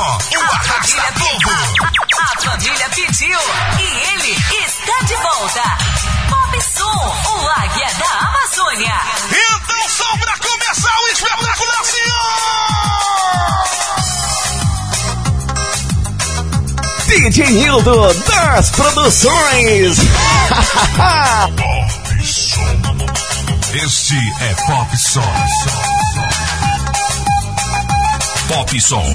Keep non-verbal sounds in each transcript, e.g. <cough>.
O Arrasta A família pediu e ele está de volta. Pop Som, o Águia da Amazônia. Então são pra começar o espetáculo da senhora! DJ Hildo das Produções. <laughs> Bob Som. Este é Pop Som. Pop Som.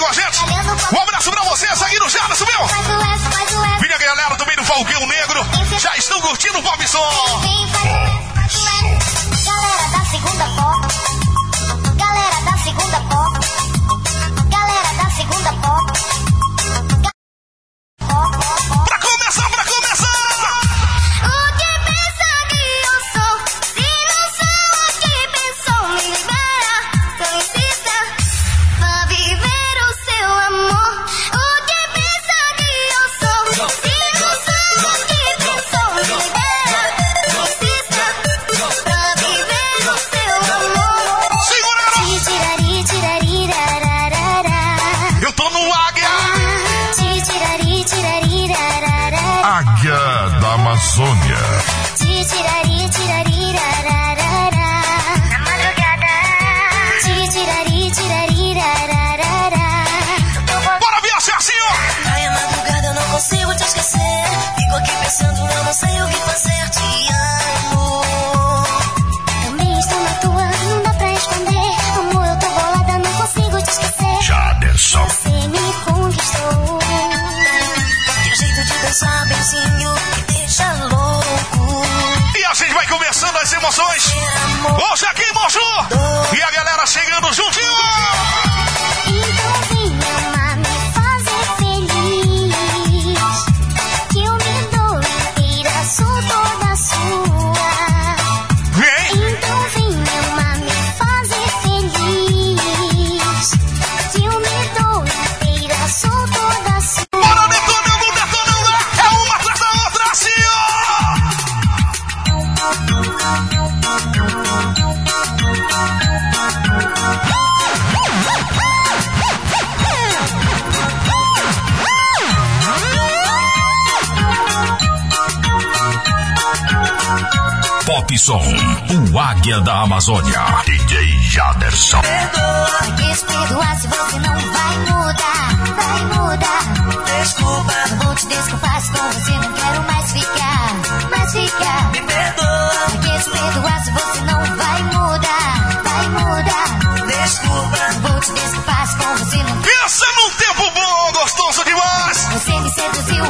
com a gente. Um abraço pra vocês aqui no Jardim, meu. Minha galera do meio do Falcão Negro. Já estão curtindo o Bobson. emoções. Hoje aqui em E a galera chegando juntinho. som, o Águia da Amazônia, DJ Jaderson. Perdoa, quis perdoar se você não vai mudar, vai mudar. Desculpa, vou te desculpar se com você não quero mais ficar, mais ficar. Me perdoa, quis perdoar se você não vai mudar, vai mudar. Desculpa, vou te desculpar se com você não. Pensa num é tempo bom, gostoso demais. Você me seduziu,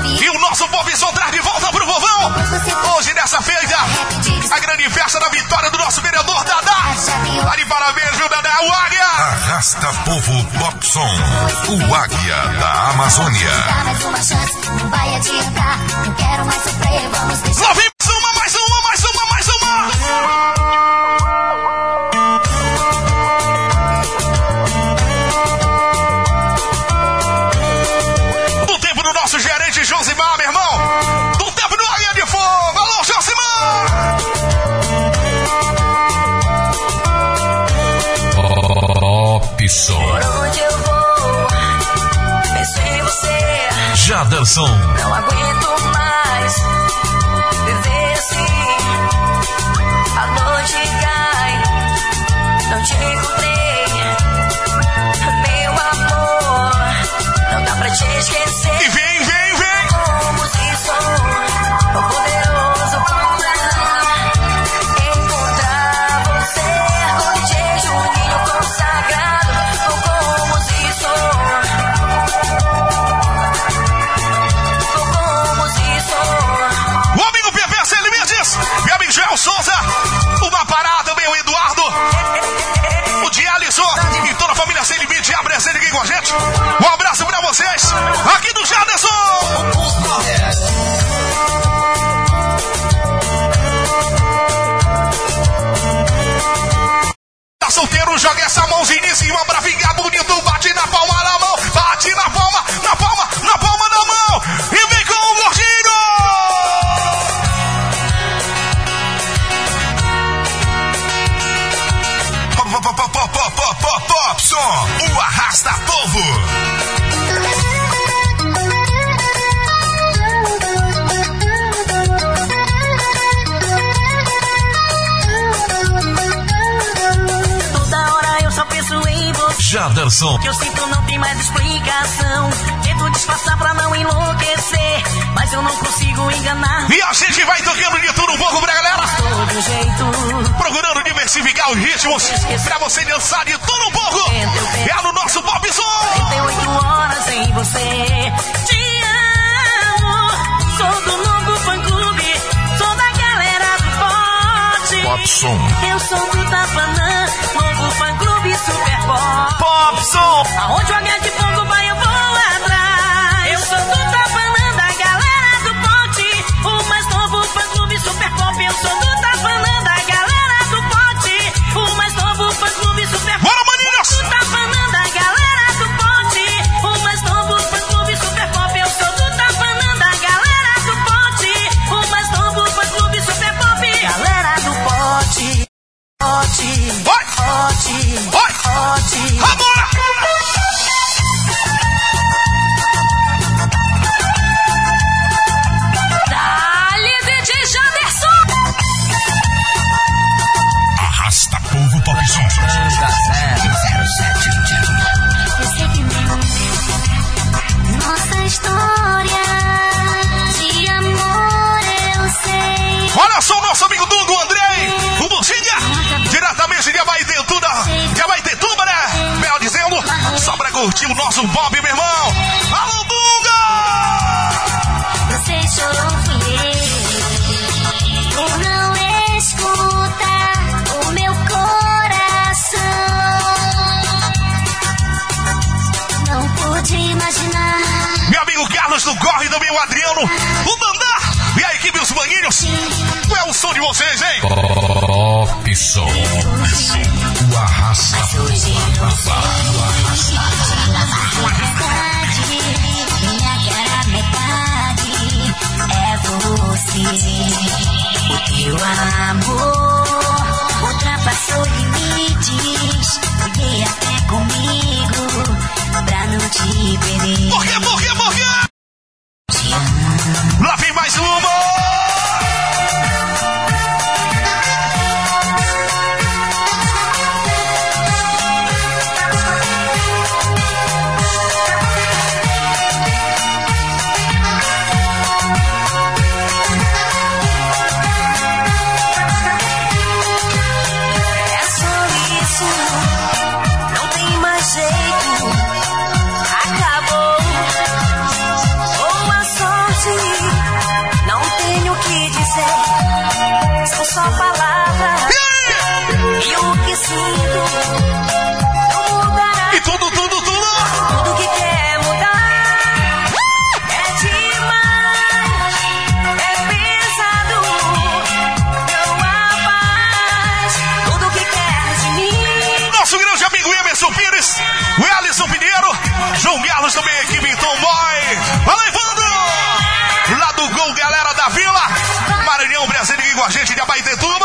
me... E o nosso Bobson traz de volta pro Hoje, nessa feira, a grande festa da vitória do nosso vereador Dadá. Tá de parabéns, viu, Dadá? O Águia! Arrasta Povo Bobson, o Águia da Amazônia. Dá mais uma chance, vai adiantar. Não quero mais sofrer, vamos deixar. Nelson a gente. Um abraço pra vocês, aqui do Jaderson! Tá solteiro, joga essa mãozinha em cima pra ficar bonito, bate na palma. Braderson. Que eu sinto não tem mais explicação. Tento disfarçar pra não enlouquecer, mas eu não consigo enganar. E a gente vai tocando de tudo um pouco pra galera. Todo jeito. Procurando diversificar os ritmos pra você dançar de tudo um pouco. É no nosso Pop Zoom. 38 horas em você. Popson. Eu sou do Tapanã, novo fã clube super pop. Popson! Aonde o minha de fogo vai, eu vou atrás. Eu sou do Tapanã, da galera do Ponte. O mais novo fã clube super pop, eu sou do Tapanã. do meu também o Adriano, o Dandá e a equipe dos Banhinhos. Qual é o som de vocês, hein? Top som. O arrasta. Minha cara metade é você. O eu amo de todo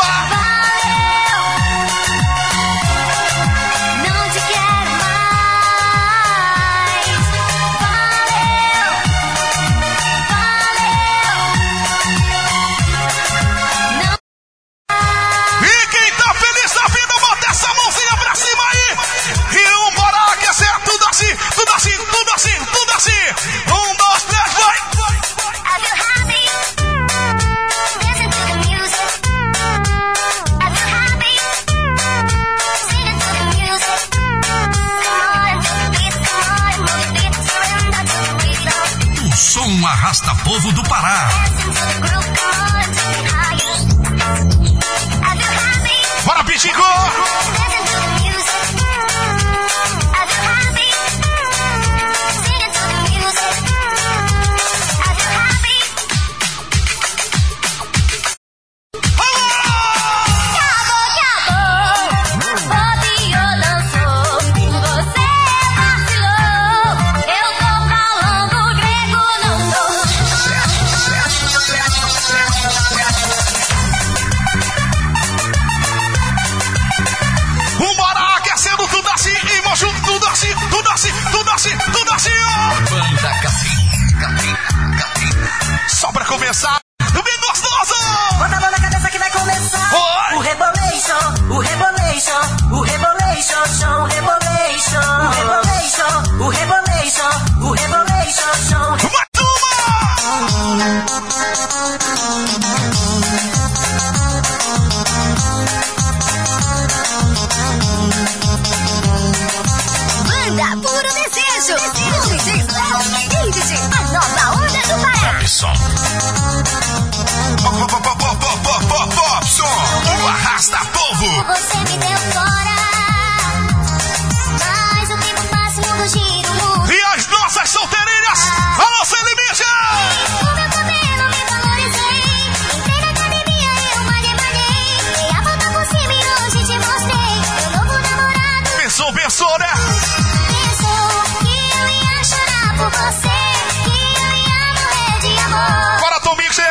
Mixer.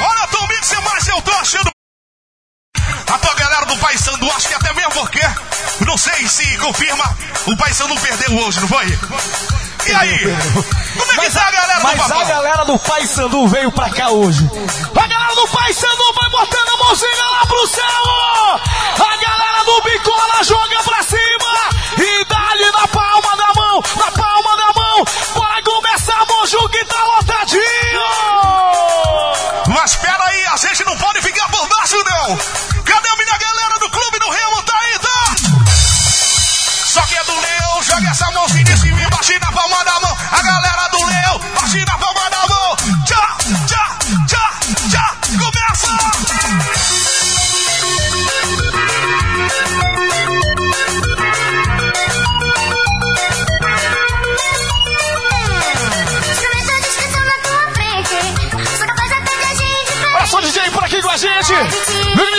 Olha, Tom Mixer, é mas tô achando. Tá a tua galera do Paissandu, acho que até mesmo porque. Não sei se confirma. O Paysandu perdeu hoje, não foi? Aí? Como é que mas, tá a galera do Mas a galera do Pai Sandu veio pra cá hoje. A galera do Pai Sandu vai botando a mãozinha lá pro céu! A galera do Bicola joga pra cima!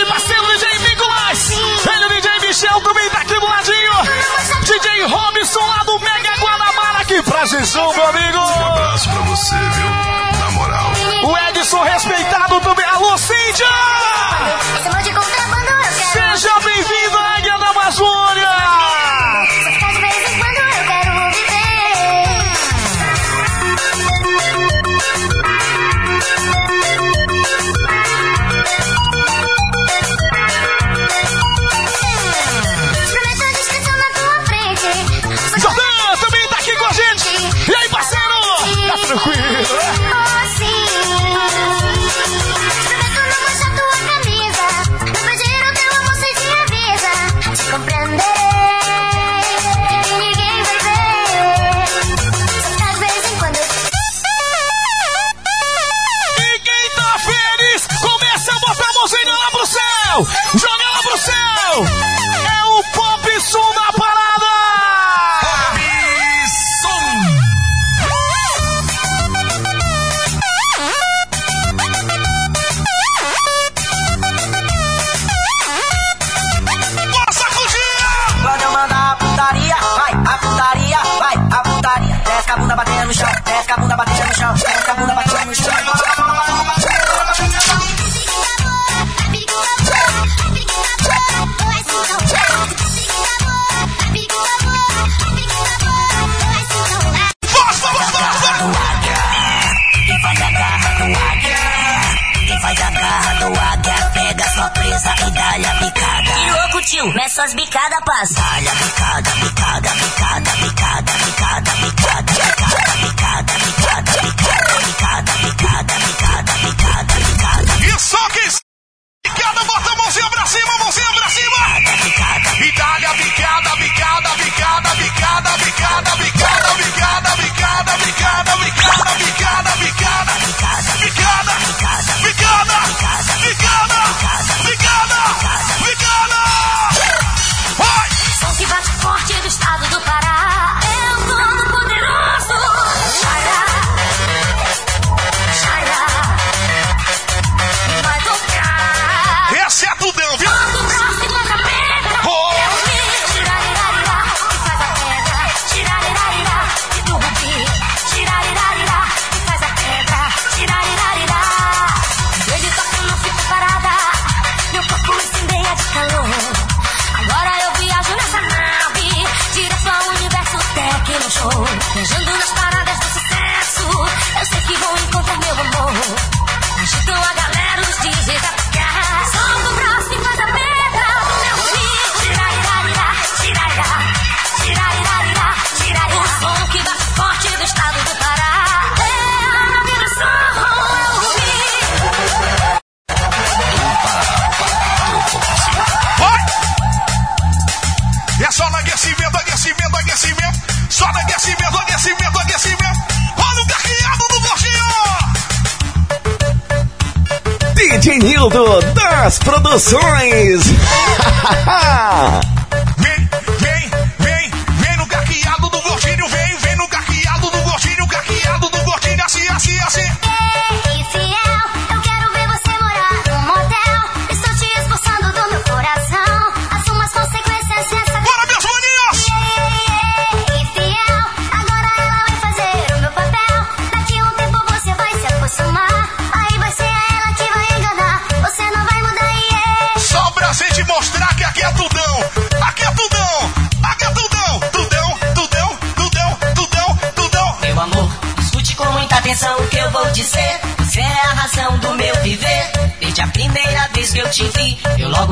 parceiro DJ Nicolas. Ele, DJ Michel, também tá aqui do ladinho. DJ Robson lá do Mega Guanabara aqui pra Jesus, meu amigo. Um abraço pra você, viu? Na moral. O Edson respeitado também. Alô, Cíntia! Você monte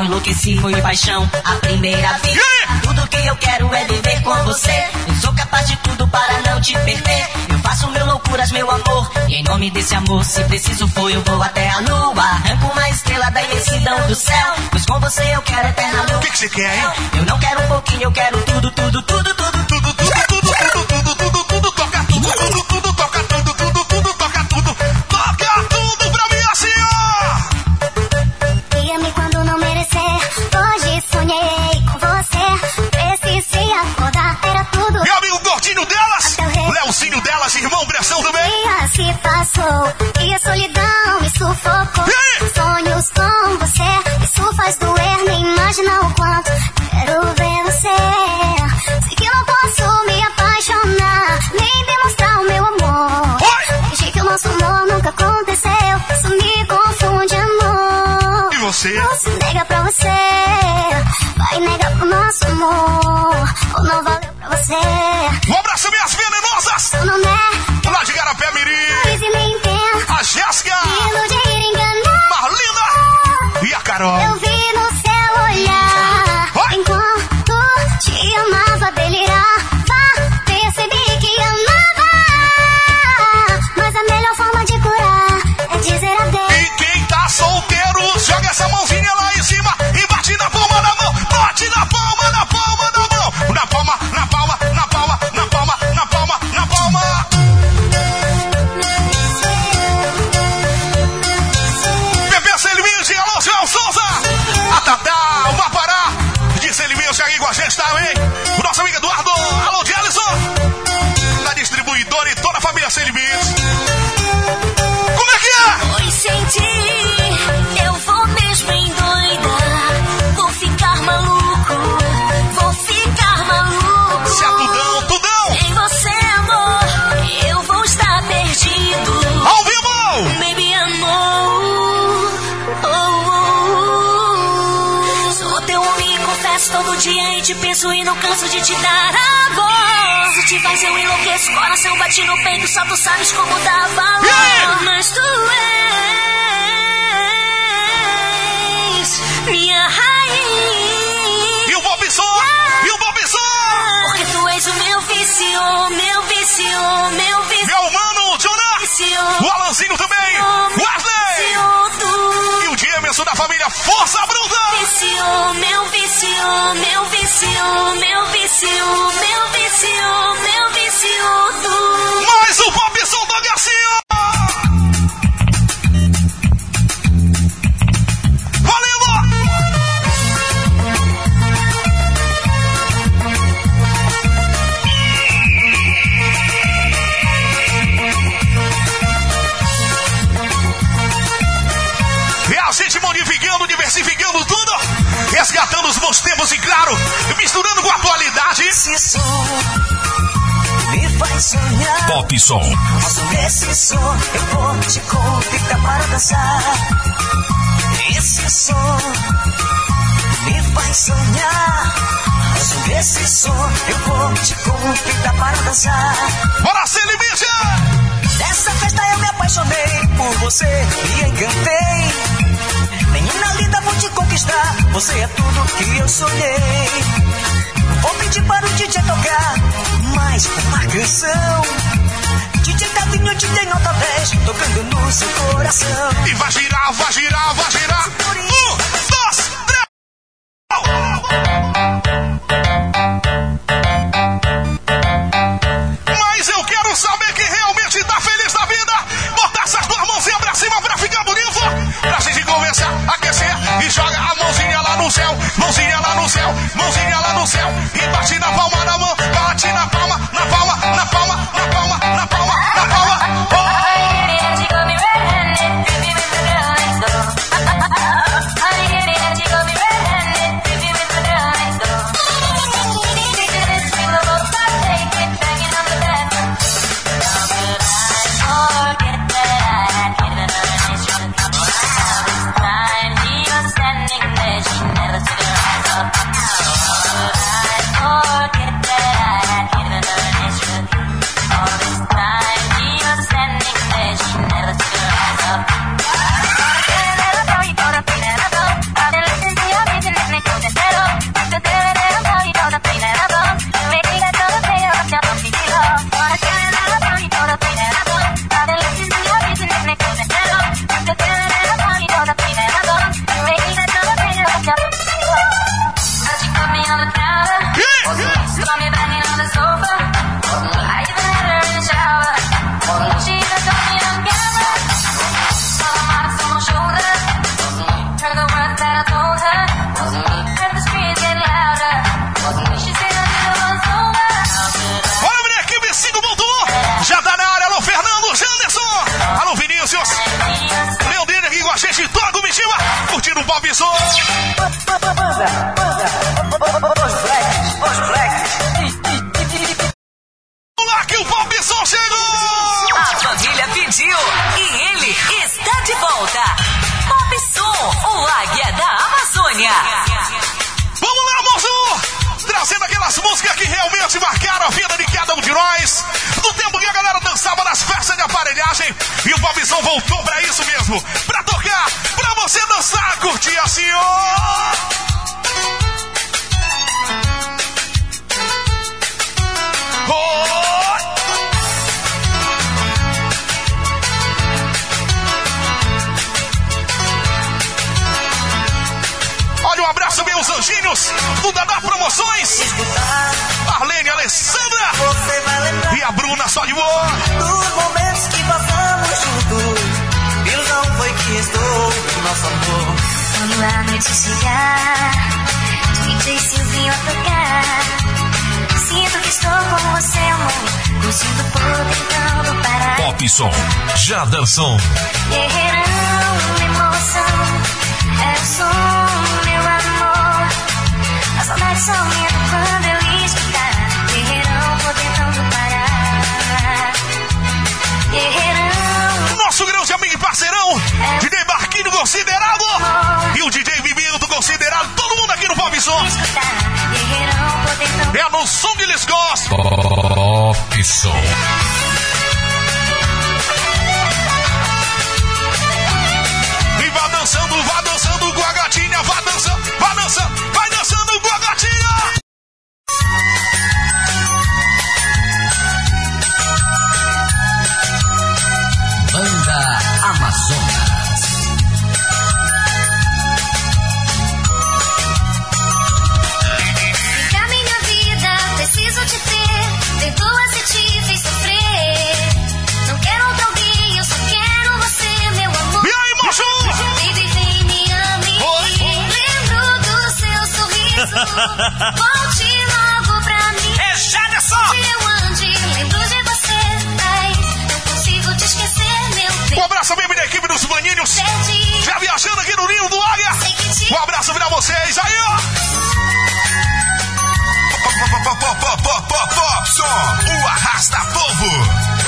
enlouqueci, foi paixão. A primeira vez. Tudo que eu quero é viver com você. Eu sou capaz de tudo para não te perder. Eu faço mil loucuras, meu amor. E em nome desse amor, se preciso for, eu vou até a lua. Arranco uma estrela da imensidão do céu. Pois com você eu quero eterna lua. O que que você quer, hein? Eu não quero um pouquinho, eu quero tudo, tudo, tudo, tudo. Tudo, tudo, tudo, tudo, tudo, tudo, tudo, toca tudo, tudo, tudo, toca tudo, e a solidão me sufocou. Sonhos com você, isso faz doer, nem imagina o quanto quero ver você. Sei que não posso me apaixonar, nem demonstrar o meu amor. Fingi que o nosso amor nunca aconteceu, isso me confunde, amor. E você? Não se nega pra você, vai negar pro nosso amor, ou não valeu pra você. Carol. Dia e não canso de te dar amor. Se te faz eu enlouqueço, coração bate no peito, só tu sabes como dá valor. Yeah! Mas tu és minha raiz. E o Bob Som! E o! Porque tu és o meu vício, meu vício, meu vício. Meu mano, Jonah! vício. O Alanzinho também! O Jamerson da família Força Bruta! vício, meu vício, meu vício, meu vício, meu vício, meu vício, tu. Mais som me faz sonhar. Pop Som. Sobre esse som eu vou te convidar para dançar. Esse som me faz sonhar. Sobre esse som eu vou te convidar para dançar. Bora, ser limite! Nessa festa eu me apaixonei por você e encantei. Menina linda, vou te conquistar. Você é tudo que eu sonhei. Vou pedir para o DJ tocar mais uma canção. DJ Tavinho, DJ Nota 10, tocando no seu coração. E vai girar, vai girar, vai girar. Quando a noite chegar, DJ Silvinho a tocar. Sinto que estou com você, amor. Curtindo por tentando parar. Pop Som, Jaderson. Guerreirão, emoção. É o som, meu amor. A saudade só aumenta quando eu considerado. E o DJ Bibito considerado. Todo mundo aqui no Pop É no som que eles gostam. Pop. E vá dançando, vá dançando com a gatinha. Vá dançando, vá dançando, vai Volte logo pra mim. É Jaderson. Eu ande, lembro de você. Ai, não consigo te esquecer, meu bem. Um abraço mesmo da equipe dos maninhos. Já viajando aqui no Ninho do Águia. Te Um abraço pra vocês aí, ó. Pop, pop, pop, pop, pop, pop Som, o arrasta povo.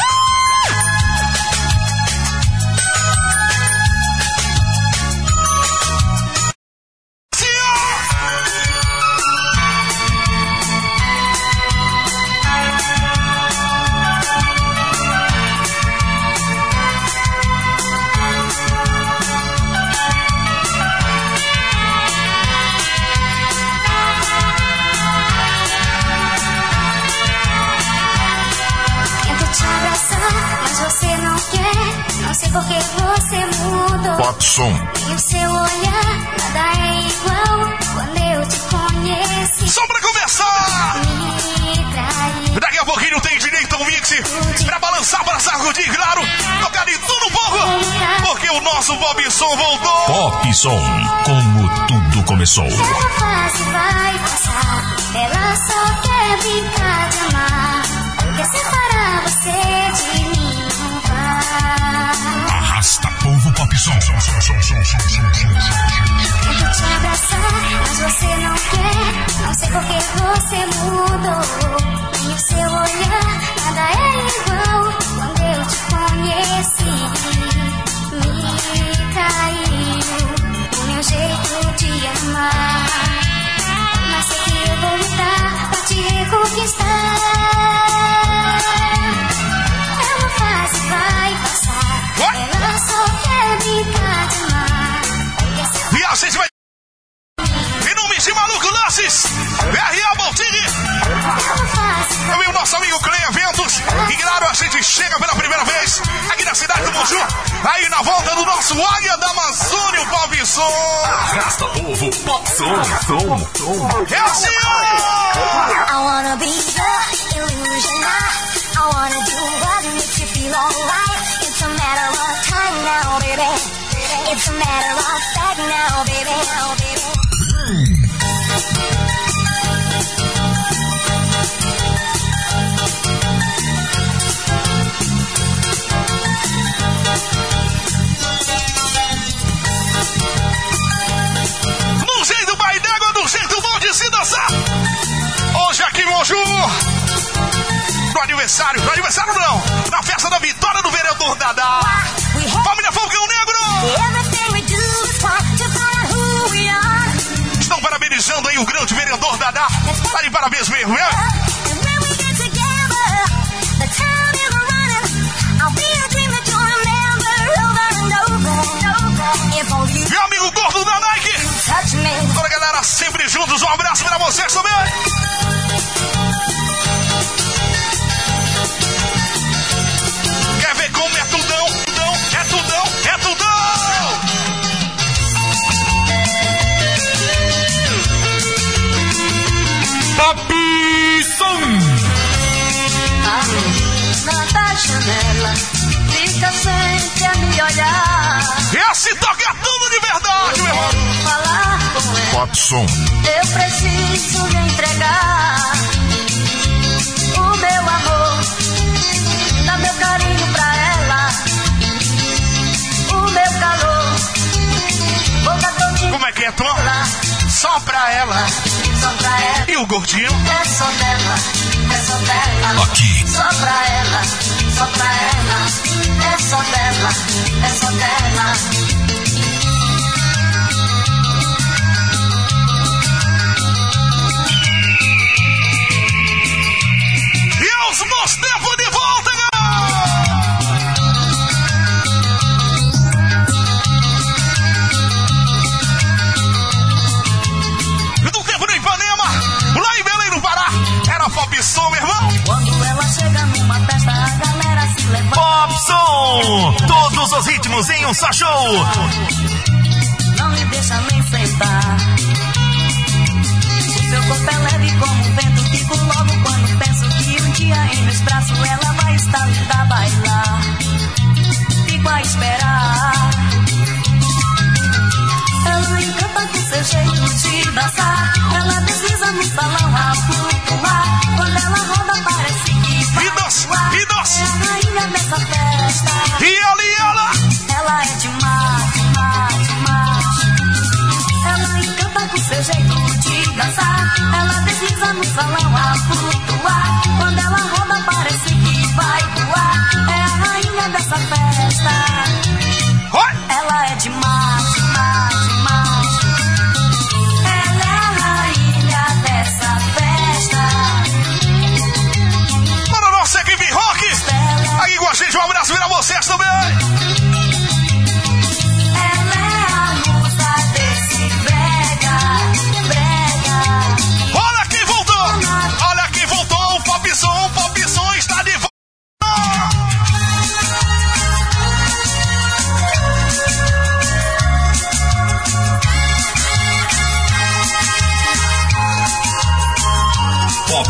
Som, E o seu olhar, nada é igual. Quando eu te conheci, Só pra começar. Daqui a pouquinho tem direito um mix pra balançar, pra sacudir, claro. Tocar de tudo um pouco. Porque o nosso Bob Som voltou. Pop Som, como tudo começou. Essa fase vai passar. Ela só quer brincar de amar. Porque separar você de Tento te abraçar, mas você não quer. Não sei por que você mudou. E o seu olhar, nada é igual. Quando eu te conheci, me caiu o meu jeito de amar. Mas sei que eu vou lutar pra te reconquistar. Lances, R.A. Baltini, fase, também o nosso amigo Clay Eventos. E claro, a gente chega pela primeira vez aqui na cidade do Moju, aí na volta do nosso Águia da Amazônia, o Som. Arrasta povo pop som. Som. Som. É assim, ó! I wanna be the illusioner. I wanna do what makes you feel alright. It's a matter of time now, baby. It's a matter of fact now, baby. Now, aniversário, no aniversário não, na festa da vitória do vereador Dadá. Família Falcão Negro, estão parabenizando aí o grande vereador Dadá. Tá de parabéns mesmo, né? Meu amigo gordo da Nike, toda galera sempre juntos, um abraço pra vocês também. Olhar. Esse toque é tudo de verdade, meu irmão! Falar com ela. Som. Eu preciso lhe entregar o meu amor, dar meu carinho pra ela, o meu calor, boca todinha Como é que é, Tom? Só pra ela. só pra ela, E o gordinho? é só dela, é só dela, Aqui. só pra ela, só pra ela, é só dela, show.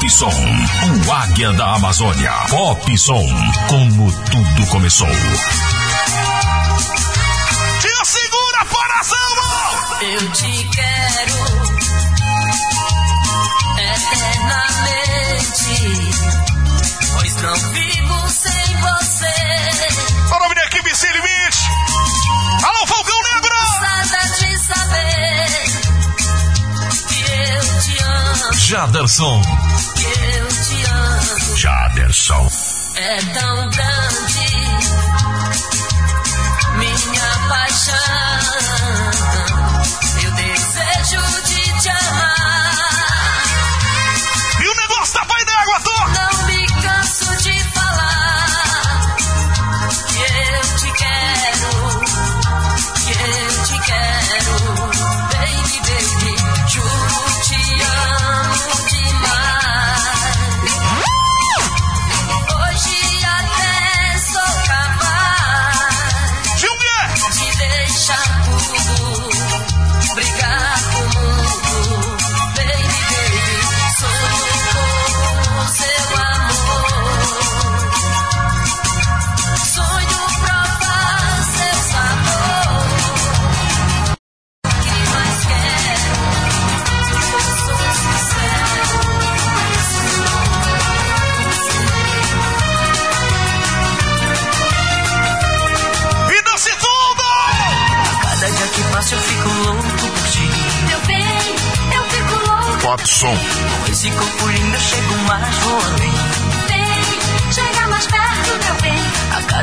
Popson, o águia da Amazônia. Popson, como tudo começou. Te segura, coração! Eu te quero eternamente, pois não vivo sem você. O nome é da equipe Sem Limite. Alô, Falcão Negro! Saudade de saber Jaderson. eu te amo. Jaderson. é tão grande minha paixão. Eu desejo de te amar.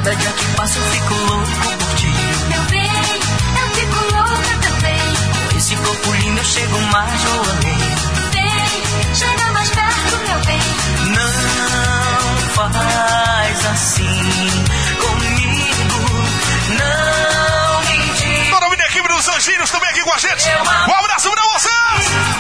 Cada dia que passa eu fico louco por ti. Meu bem, eu fico louca também. Com esse corpo lindo eu chego mais, vou além. Vem, chega mais perto, meu bem. Não faz assim comigo. Não me diga. Toda a minha equipe dos Anjinhos também aqui com a gente. Um abraço pra vocês!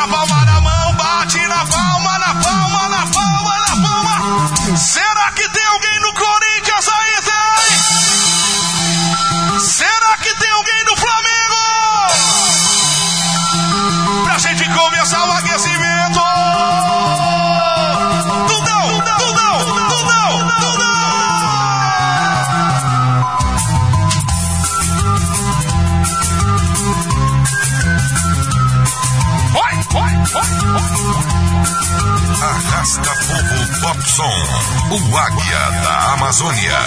E bate Arrasta Povo Pop Som. O Águia da Amazônia.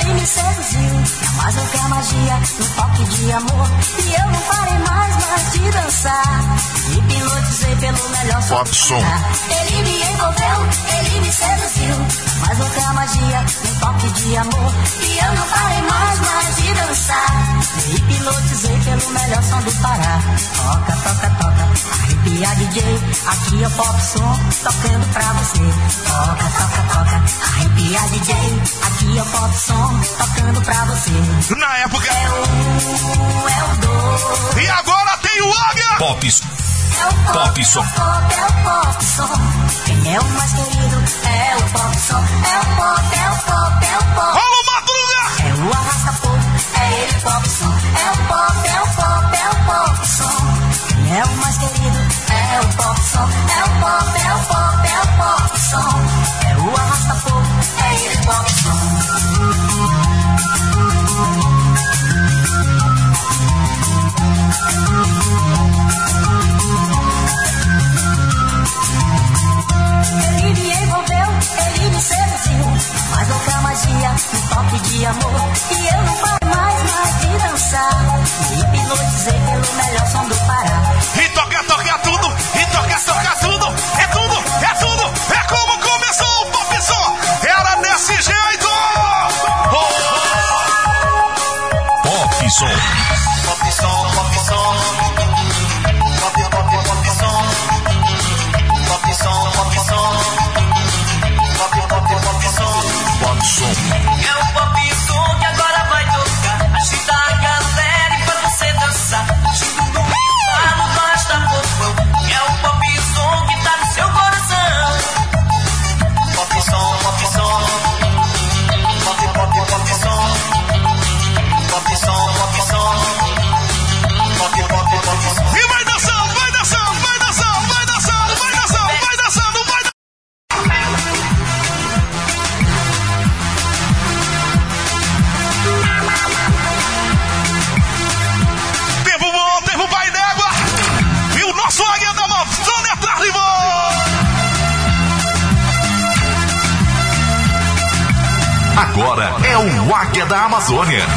Ele me seduziu, mas não quer magia, um toque de amor. E eu não parei mais, mais de dançar. Me hipnotizei pelo melhor Pop som. Ele me envolveu, ele me seduziu, mas não quer magia, um toque de amor. E eu não parei mais, mais de dançar. Me hipnotizei pelo melhor som do Pará. Toca, toca, toca, arrepia DJ. Aqui é o pop som, tocando pra você. Toca, toca, toca, arrepia DJ. Aqui é o pop som, tocando pra você. Na época. É o um, é o dois. E agora tem o Águia. Pop É o pop, Pop som. É o pop, é o pop som. Quem é o mais querido é o pop som. É o pop, é o pop, é o pop. Alô, Madruga. É o arrasta-fogo, é ele pop som. É o pop, é o pop, é o pop som. É o mais querido é o pop som. É o pop, é o pop, é o pop som. É o arrasta-fogo, é ele pop som. Ele me envolveu, ele me seduziu. Mas louca magia, um toque de amor. E eu não paro mais, mais de dançar. Me hipnotizei pelo melhor som do Pará. E toca, toca tudo. E toca, toca tudo. É tudo, é tudo. É como começou o pop som. Era desse jeito. Oh, Pop som. Pop som, Águia da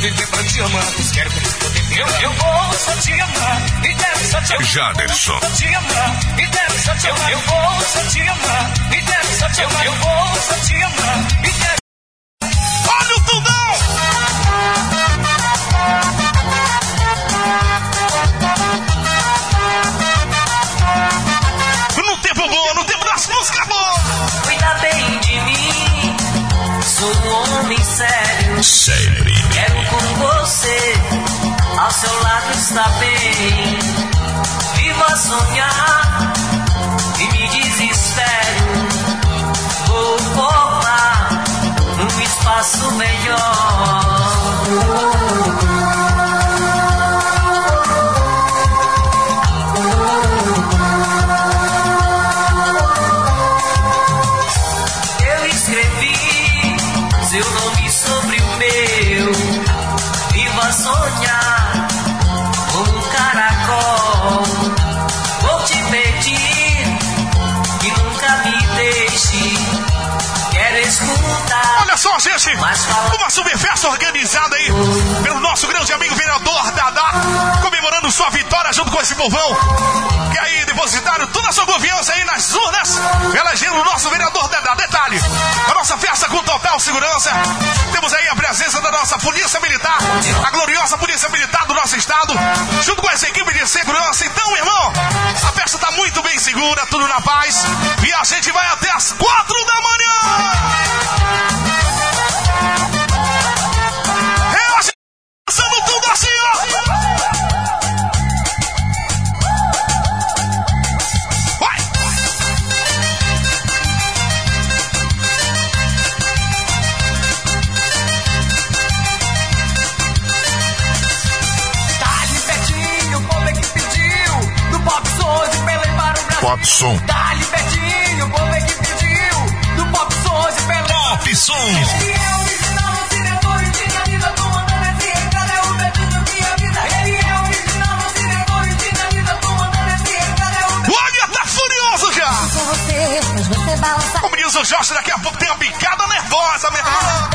viver pra te amar, quero que eu, eu vou só te amar, e quero só te amar. Jaderson. Só te amar, e quero só te amar. Eu vou só te amar, e quero só te amar. Eu vou só te amar, e quero. Está bem. Vivo a sonhar. E me desespero. Vou formar um espaço melhor. Só, gente. Mas fala- Uma subfesta organizada aí pelo nosso grande amigo vereador Dadá, comemorando sua vitória junto com esse povão. Que aí depositaram toda a sua confiança aí nas urnas, elegendo o nosso vereador Dadá. Detalhe: a nossa festa com total segurança. Temos aí a presença da nossa Polícia Militar, a gloriosa Polícia Militar do nosso estado, junto com essa equipe de segurança. Então, irmão, a festa tá muito bem segura, tudo na paz. E a gente vai até as quatro da manhã. Pop som. Dá-lhe Betinho, o povo é que pediu. Do pop som de Belém. Pop som. Ele é original, e comandando recado. É o que é vida. Ele é original, o diretor e dinamita comandando esse recado. É o O Águia tá furioso você, você balançar. Como diz o Jorge, daqui a pouco tem uma picada nervosa, irmão.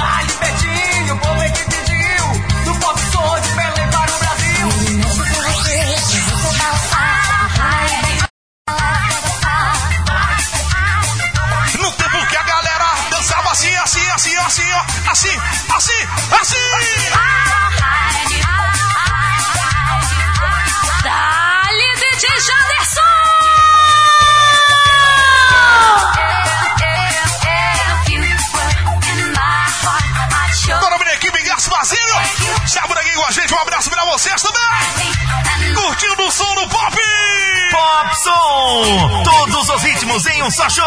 Um só show.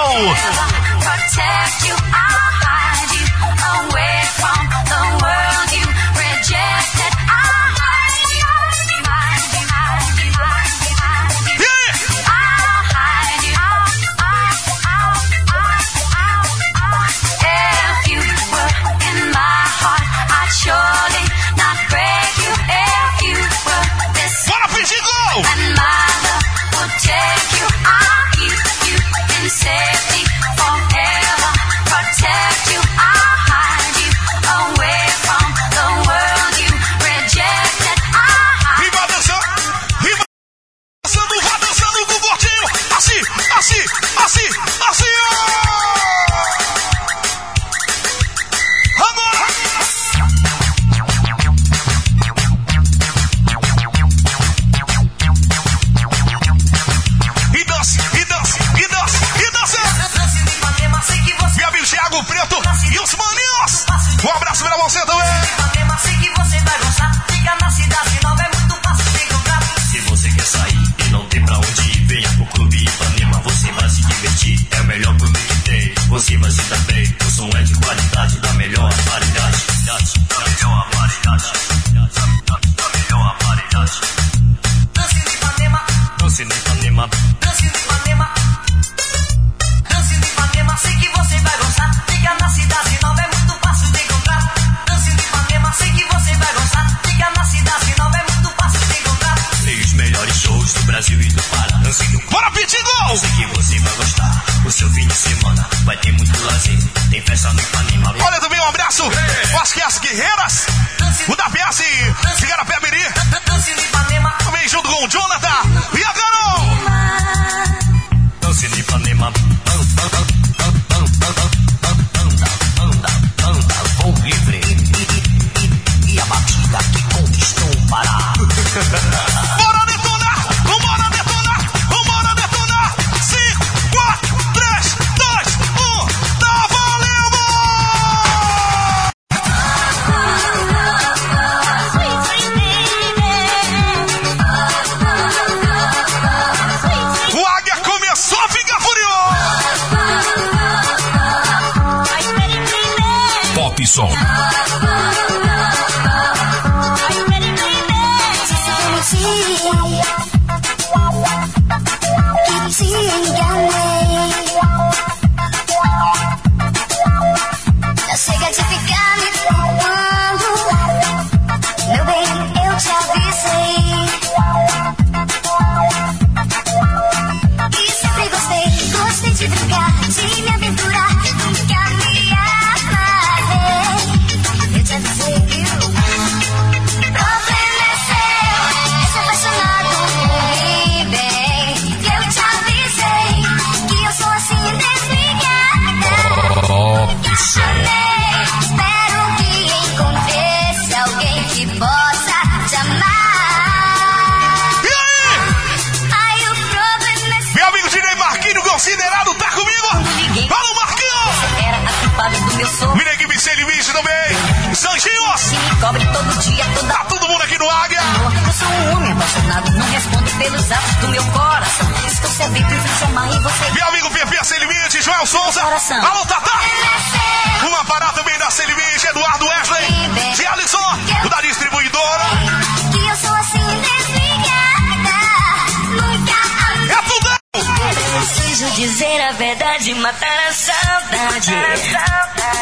Song.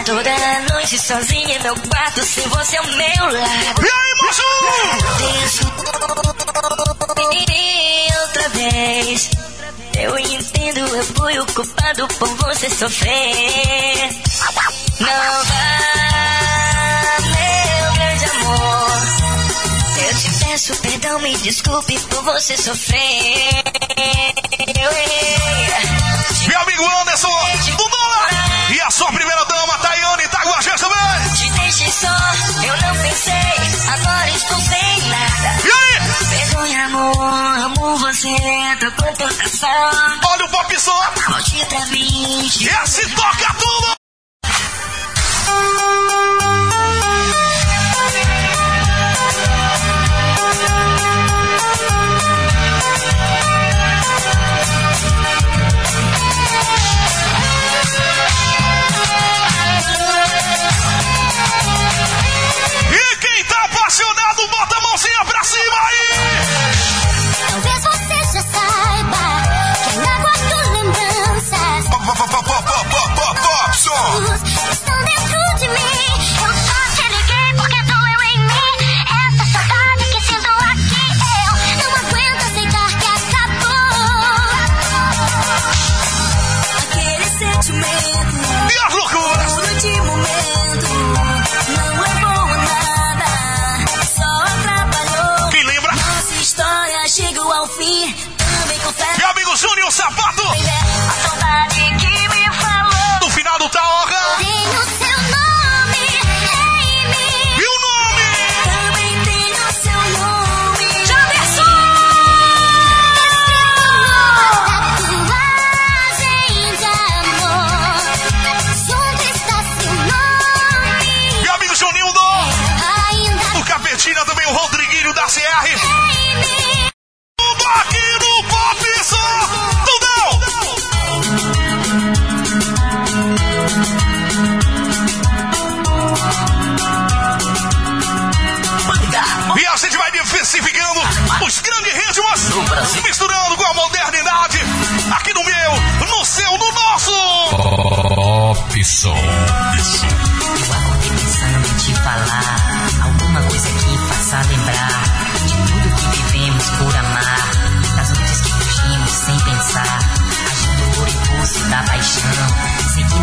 Toda noite sozinha em meu quarto, sem você é ao meu lado. E aí, moço? Outra vez. Eu entendo, eu fui o culpado por você sofrer. Não vá, meu grande amor. Eu te peço perdão, me desculpe por você sofrer. Meu amigo Anderson, e a sua primeira dama, Tayane, tá com a gente também. Te deixei só, eu não pensei, agora estou sem nada. E aí? Vergonha, amor, amo você, tô com tanta Olha o pop só. Maldita pra mim. E assim se toca, turma. mãozinha pra cima aí! Talvez você já saiba que eu não guardo lembranças. Pop, pop, pop, pop, pop, pop, pop, pop, Hey.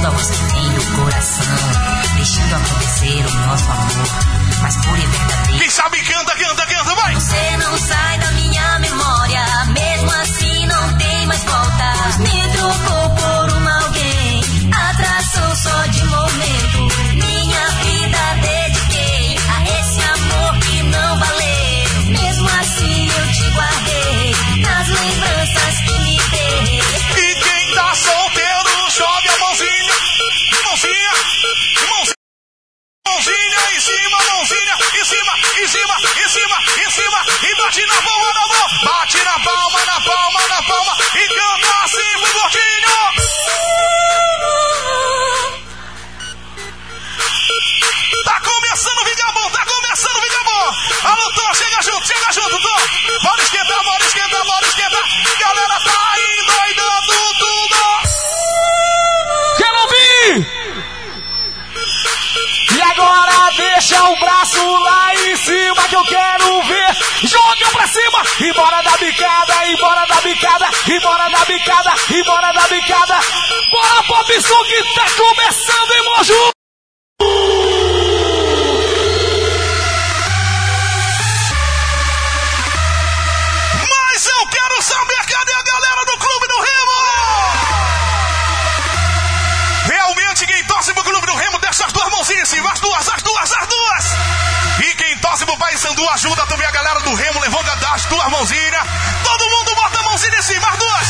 dando ao espelho o coração, deixando acontecer o nosso amor, mas e verdadeiro. Quem sabe canta, canta, canta, vai! Você não sai da minha memória, mesmo assim não tem mais volta. Me trocou. cima, em cima, em cima, em cima. E bate na palma da mão. Bate na palma, na palma, na palma. E canta assim pro gordinho. Tá começando, Vigabon, tá começando, Vigabon. Alô, Tom, chega junto, chega junto, Tom. Bora esquentar, bora esquentar, bora esquentar. Galera, tá aí tudo. Quero ouvir! E agora deixa o braço lá cima que eu quero ver. Joga pra cima e bora da bicada, e bora da bicada, e bora da bicada, e bora da bicada. Bora, Popson, que tá começando em Moju. Paysandu ajuda também a galera do Remo. Levanta das duas mãozinhas. Todo mundo bota a mãozinha em cima, as duas.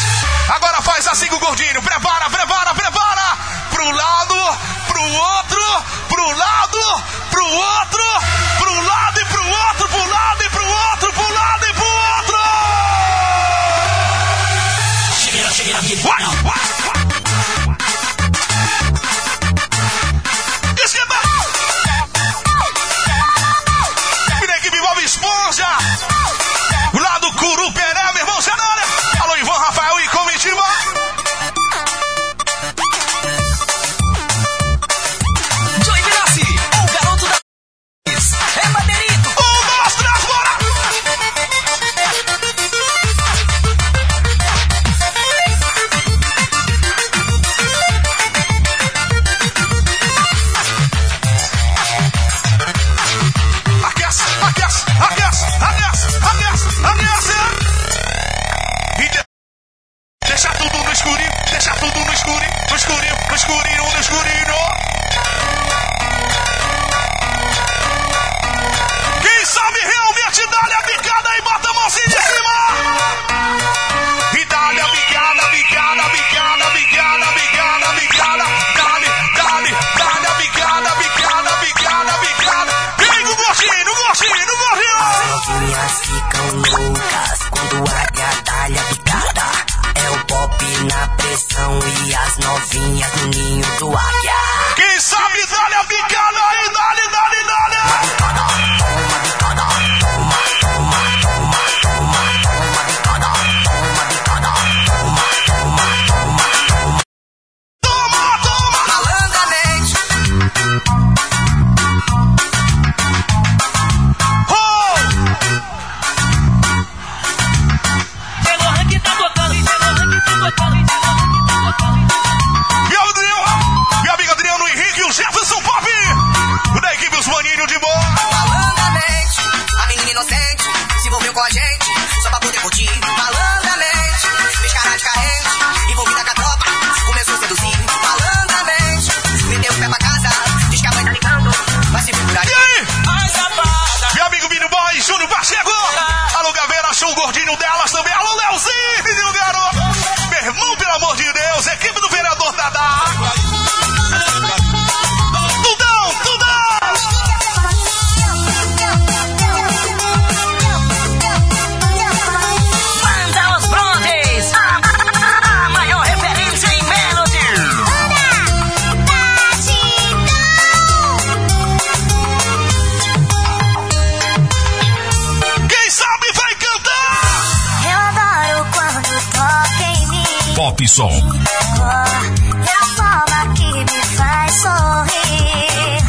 Agora faz assim com o gordinho. Prepara, prepara, prepara. Pro lado, pro outro, pro lado, pro outro, pro lado e pro outro, pro lado e pro outro, pro lado e pro outro. Uai, uai.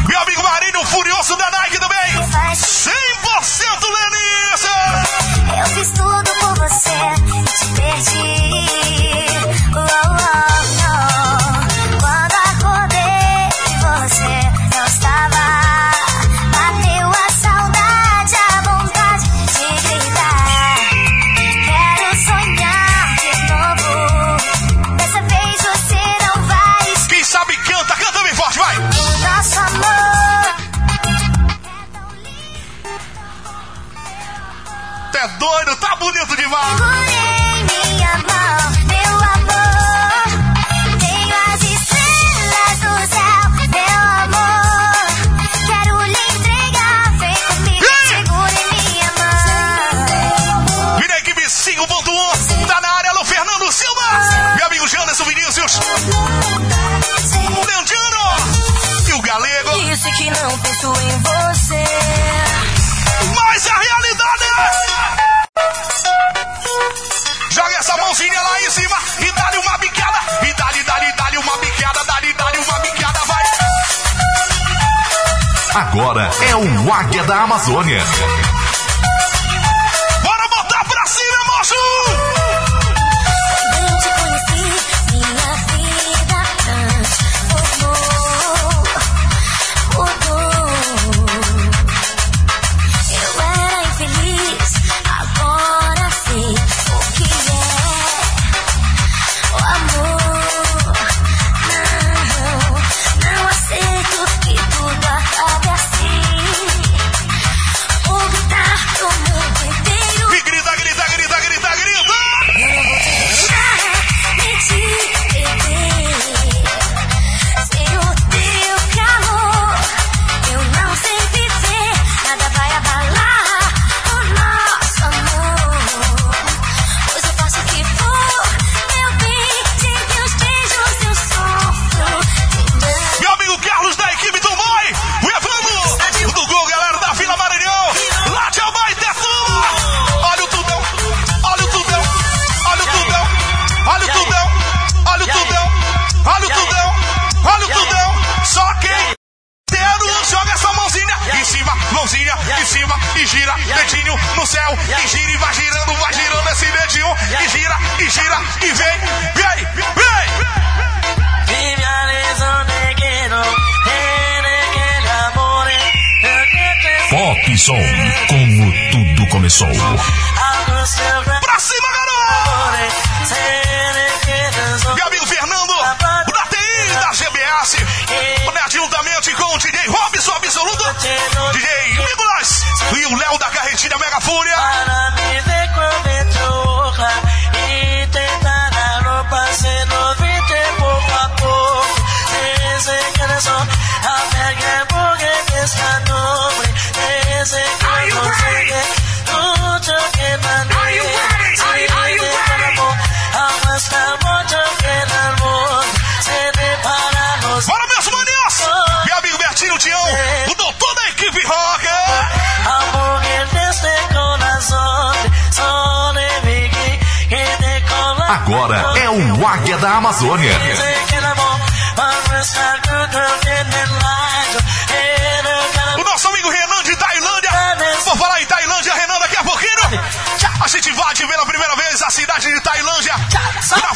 Meu amigo Marinho, furioso da Nike do bem. 100% Lenise. Eu fiz tudo por você e te perdi. viva! Segurei minha mão, meu amor. Tenho as estrelas do céu, meu amor. Quero lhe entregar, vem comigo, yeah. segure minha mão. Minha equipe 5.1, tá na área, Lu Fernando Silva. Meu amigo Janderson Vinícius. Leandino e o Galego. Disse que não penso em você. Mas a realidade. É Agora é o Águia da Amazônia. Agora é o Águia da Amazônia. O nosso amigo Renan de Tailândia. Vou falar em Tailândia, Renan, daqui a pouquinho. A gente invade pela primeira vez a cidade de Tailândia. Na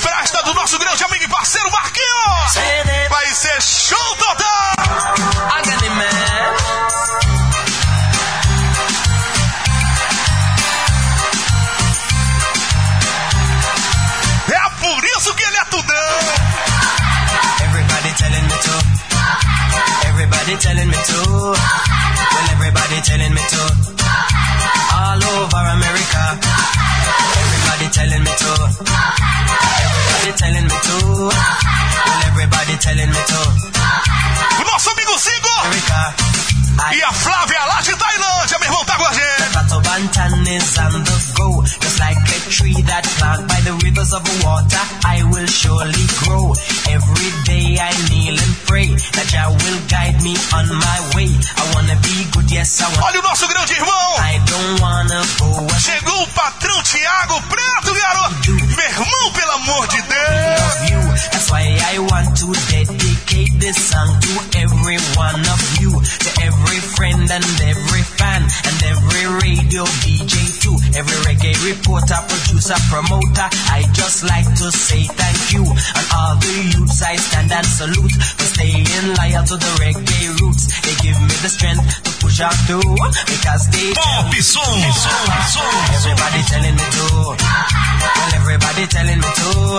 jack do because they pop song, song, song. Everybody telling me to. Well, everybody telling me to.